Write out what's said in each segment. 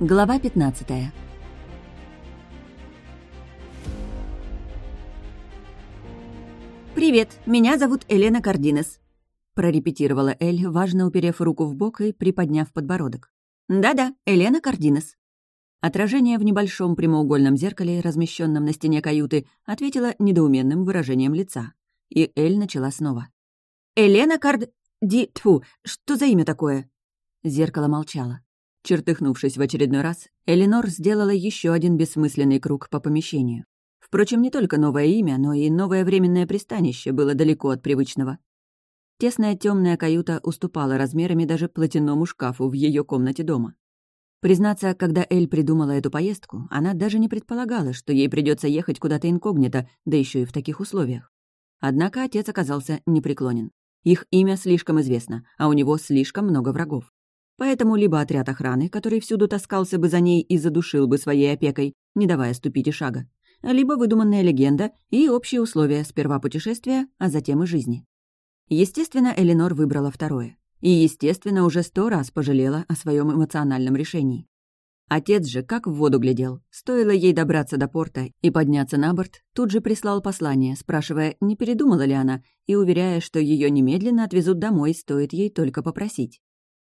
Глава 15 «Привет, меня зовут Елена Кардинес», — прорепетировала Эль, важно уперев руку в бок и приподняв подбородок. «Да-да, Елена Кардинес». Отражение в небольшом прямоугольном зеркале, размещенном на стене каюты, ответило недоуменным выражением лица. И Эль начала снова. «Елена Кард... Ди... Тьфу, что за имя такое?» Зеркало молчало. Чертыхнувшись в очередной раз, Эленор сделала еще один бессмысленный круг по помещению. Впрочем, не только новое имя, но и новое временное пристанище было далеко от привычного. Тесная темная каюта уступала размерами даже платяному шкафу в ее комнате дома. Признаться, когда Эль придумала эту поездку, она даже не предполагала, что ей придется ехать куда-то инкогнито, да еще и в таких условиях. Однако отец оказался непреклонен. Их имя слишком известно, а у него слишком много врагов. Поэтому либо отряд охраны, который всюду таскался бы за ней и задушил бы своей опекой, не давая ступить и шага, либо выдуманная легенда и общие условия сперва путешествия, а затем и жизни. Естественно, Эленор выбрала второе. И, естественно, уже сто раз пожалела о своем эмоциональном решении. Отец же как в воду глядел. Стоило ей добраться до порта и подняться на борт, тут же прислал послание, спрашивая, не передумала ли она, и уверяя, что ее немедленно отвезут домой, стоит ей только попросить.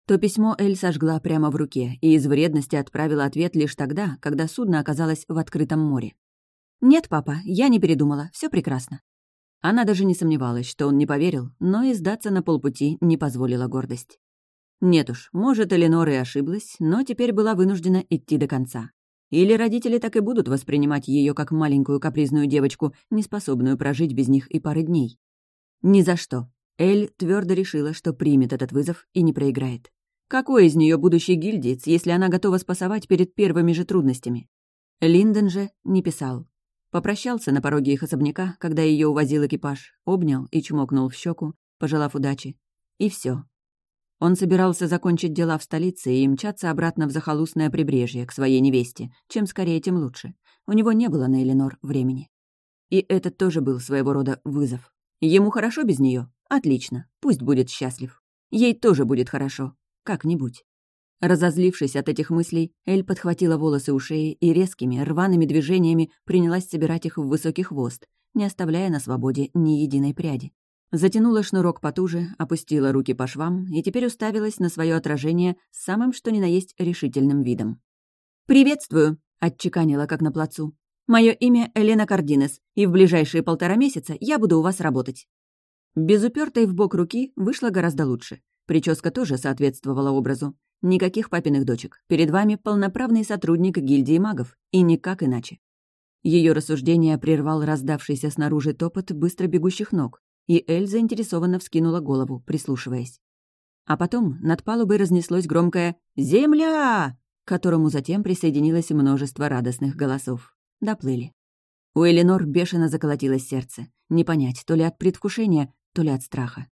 То письмо Эль сожгла прямо в руке и из вредности отправила ответ лишь тогда, когда судно оказалось в открытом море. «Нет, папа, я не передумала, все прекрасно». Она даже не сомневалась, что он не поверил, но и сдаться на полпути не позволила гордость. Нет уж, может, Эленор и ошиблась, но теперь была вынуждена идти до конца. Или родители так и будут воспринимать ее как маленькую капризную девочку, неспособную прожить без них и пары дней. Ни за что. Эль твердо решила, что примет этот вызов и не проиграет. Какой из нее будущий гильдиец, если она готова спасовать перед первыми же трудностями? Линден же не писал. Попрощался на пороге их особняка, когда ее увозил экипаж, обнял и чмокнул в щеку, пожелав удачи. И все. Он собирался закончить дела в столице и мчаться обратно в захолустное прибрежье к своей невесте. Чем скорее, тем лучше. У него не было на Эленор времени. И это тоже был своего рода вызов. Ему хорошо без нее? Отлично. Пусть будет счастлив. Ей тоже будет хорошо. Как-нибудь. Разозлившись от этих мыслей, Эль подхватила волосы у шеи и резкими, рваными движениями принялась собирать их в высокий хвост, не оставляя на свободе ни единой пряди. Затянула шнурок потуже, опустила руки по швам и теперь уставилась на свое отражение с самым что ни на есть решительным видом. «Приветствую!» — отчеканила, как на плацу. «Мое имя Элена Кардинес, и в ближайшие полтора месяца я буду у вас работать». Без упертой в бок руки вышло гораздо лучше. Прическа тоже соответствовала образу. Никаких папиных дочек. Перед вами полноправный сотрудник гильдии магов. И никак иначе. Ее рассуждение прервал раздавшийся снаружи топот быстро бегущих ног, и Эль заинтересованно вскинула голову, прислушиваясь. А потом над палубой разнеслось громкое «Земля!», к которому затем присоединилось множество радостных голосов. Доплыли. У Эленор бешено заколотилось сердце. Не понять, то ли от предвкушения, то ли от страха.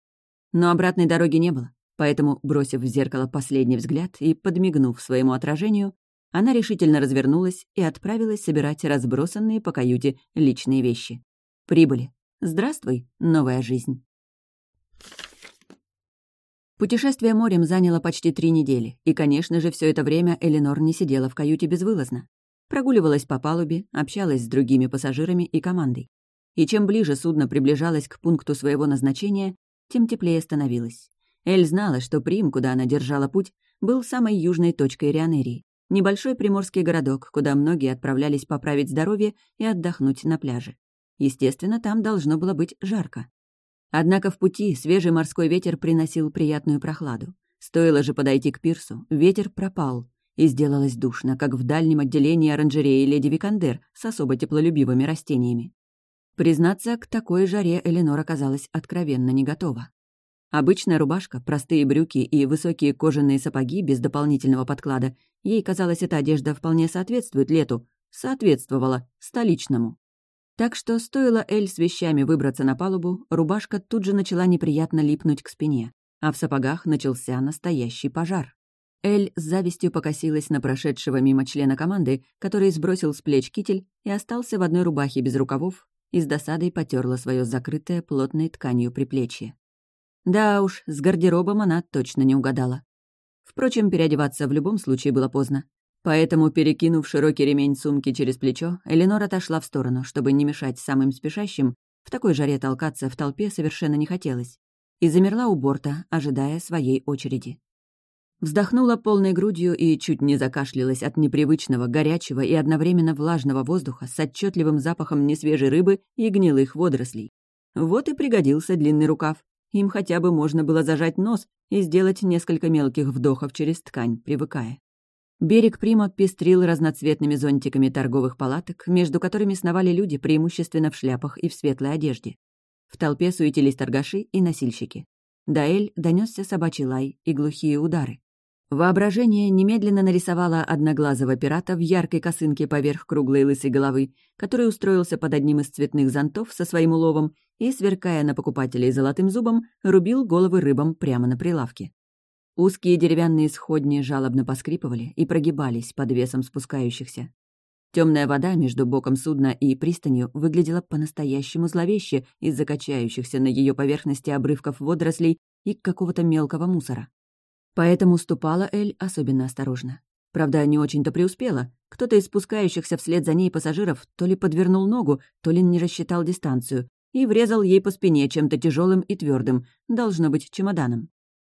Но обратной дороги не было. Поэтому, бросив в зеркало последний взгляд и подмигнув своему отражению, она решительно развернулась и отправилась собирать разбросанные по каюте личные вещи. Прибыли. Здравствуй, новая жизнь. Путешествие морем заняло почти три недели, и, конечно же, все это время Эленор не сидела в каюте безвылазно. Прогуливалась по палубе, общалась с другими пассажирами и командой. И чем ближе судно приближалось к пункту своего назначения, тем теплее становилось. Эль знала, что Прим, куда она держала путь, был самой южной точкой Рионерии. Небольшой приморский городок, куда многие отправлялись поправить здоровье и отдохнуть на пляже. Естественно, там должно было быть жарко. Однако в пути свежий морской ветер приносил приятную прохладу. Стоило же подойти к пирсу, ветер пропал, и сделалось душно, как в дальнем отделении оранжереи леди Викандер с особо теплолюбивыми растениями. Признаться, к такой жаре Эленор оказалась откровенно не готова. Обычная рубашка, простые брюки и высокие кожаные сапоги без дополнительного подклада. Ей казалось, эта одежда вполне соответствует лету. Соответствовала столичному. Так что стоило Эль с вещами выбраться на палубу, рубашка тут же начала неприятно липнуть к спине, а в сапогах начался настоящий пожар. Эль с завистью покосилась на прошедшего мимо члена команды, который сбросил с плеч китель и остался в одной рубахе без рукавов и с досадой потерла свое закрытое плотной тканью приплечье. Да уж, с гардеробом она точно не угадала. Впрочем, переодеваться в любом случае было поздно. Поэтому, перекинув широкий ремень сумки через плечо, Эленор отошла в сторону, чтобы не мешать самым спешащим, в такой жаре толкаться в толпе совершенно не хотелось, и замерла у борта, ожидая своей очереди. Вздохнула полной грудью и чуть не закашлялась от непривычного, горячего и одновременно влажного воздуха с отчетливым запахом несвежей рыбы и гнилых водорослей. Вот и пригодился длинный рукав. Им хотя бы можно было зажать нос и сделать несколько мелких вдохов через ткань, привыкая. Берег Прима пестрил разноцветными зонтиками торговых палаток, между которыми сновали люди преимущественно в шляпах и в светлой одежде. В толпе суетились торгаши и носильщики. До Эль донесся собачий лай и глухие удары. Воображение немедленно нарисовало одноглазого пирата в яркой косынке поверх круглой лысой головы, который устроился под одним из цветных зонтов со своим уловом и, сверкая на покупателей золотым зубом, рубил головы рыбам прямо на прилавке. Узкие деревянные сходни жалобно поскрипывали и прогибались под весом спускающихся. Темная вода между боком судна и пристанью выглядела по-настоящему зловеще из-за качающихся на ее поверхности обрывков водорослей и какого-то мелкого мусора. Поэтому ступала Эль особенно осторожно. Правда, не очень-то преуспела. Кто-то из спускающихся вслед за ней пассажиров то ли подвернул ногу, то ли не рассчитал дистанцию и врезал ей по спине чем-то тяжелым и твердым, должно быть, чемоданом.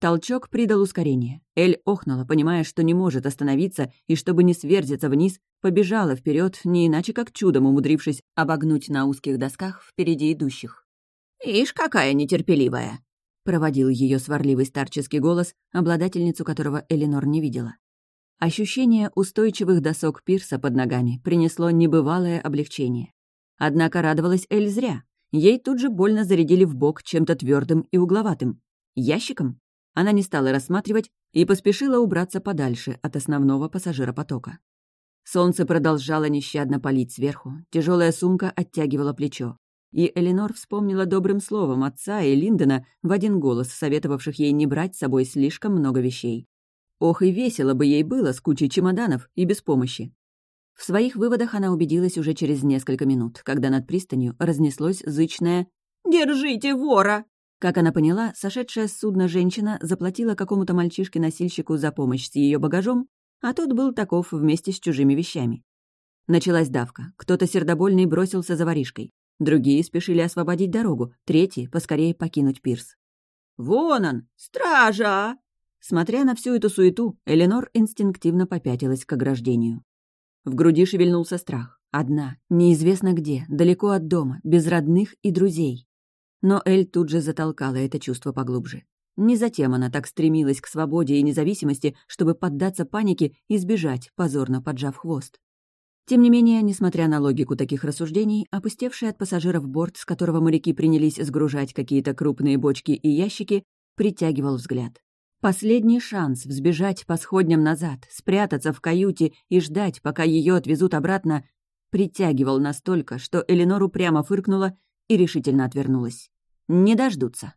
Толчок придал ускорение. Эль охнула, понимая, что не может остановиться, и чтобы не сверзиться вниз, побежала вперед, не иначе как чудом умудрившись обогнуть на узких досках впереди идущих. «Ишь, какая нетерпеливая!» — проводил ее сварливый старческий голос, обладательницу которого Эленор не видела. Ощущение устойчивых досок пирса под ногами принесло небывалое облегчение. Однако радовалась Эль зря. Ей тут же больно зарядили в бок чем-то твердым и угловатым. Ящиком? она не стала рассматривать и поспешила убраться подальше от основного пассажиропотока. Солнце продолжало нещадно палить сверху, тяжелая сумка оттягивала плечо. И Эленор вспомнила добрым словом отца и Линдона в один голос, советовавших ей не брать с собой слишком много вещей. Ох, и весело бы ей было с кучей чемоданов и без помощи. В своих выводах она убедилась уже через несколько минут, когда над пристанью разнеслось зычное «Держите вора!» Как она поняла, сошедшая с судна женщина заплатила какому-то мальчишке-носильщику за помощь с ее багажом, а тот был таков вместе с чужими вещами. Началась давка. Кто-то сердобольный бросился за воришкой. Другие спешили освободить дорогу, третьи — поскорее покинуть пирс. «Вон он! Стража!» Смотря на всю эту суету, Эленор инстинктивно попятилась к ограждению. В груди шевельнулся страх. Одна, неизвестно где, далеко от дома, без родных и друзей. Но Эль тут же затолкала это чувство поглубже. Не затем она так стремилась к свободе и независимости, чтобы поддаться панике и сбежать, позорно поджав хвост. Тем не менее, несмотря на логику таких рассуждений, опустевший от пассажиров борт, с которого моряки принялись сгружать какие-то крупные бочки и ящики, притягивал взгляд. Последний шанс взбежать по сходням назад, спрятаться в каюте и ждать, пока ее отвезут обратно, притягивал настолько, что Эленор упрямо фыркнула и решительно отвернулась. «Не дождутся».